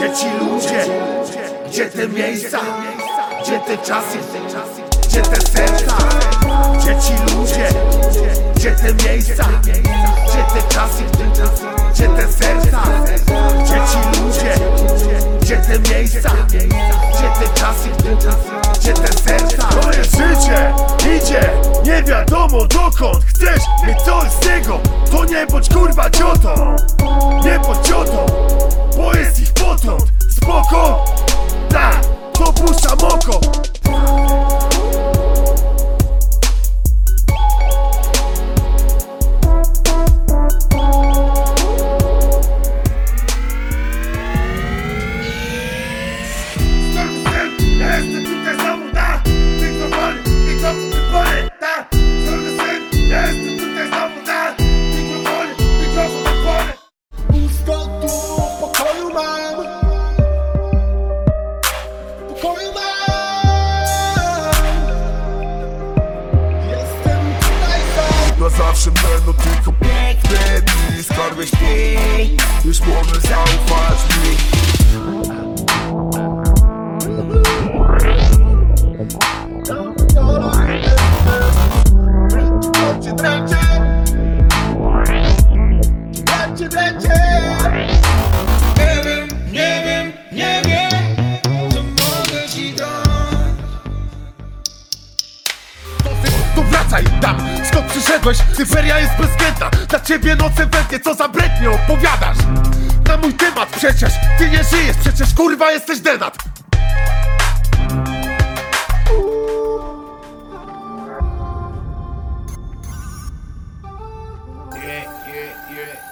Gdzie ci ludzie? Gdzie te miejsca? Gdzie te czasy? Gdzie te serca? Gdzie ci ludzie? Gdzie te miejsca? Gdzie te czasy? Gdzie te serca? Gdzie ci ludzie? Gdzie te miejsca? Gdzie te czasy? Gdzie te serca? To jest życie! Idzie! Nie wiadomo dokąd Chcesz mieć coś z tego To nie bądź kurwa ciotą Nie bądź ciotą Bo jest dotąd Spoko! Zawsze będą tylko piękne dni. Skarbie śpi, już możesz zaufać mi. Dręcie, dręcie Dręcie, wracaj tam, skąd przyszedłeś? Cyferia jest bezwzględna, dla ciebie noce wędnie Co za brednie opowiadasz? Na mój temat przecież, ty nie żyjesz. Przecież kurwa jesteś denat. Yeah, yeah, yeah.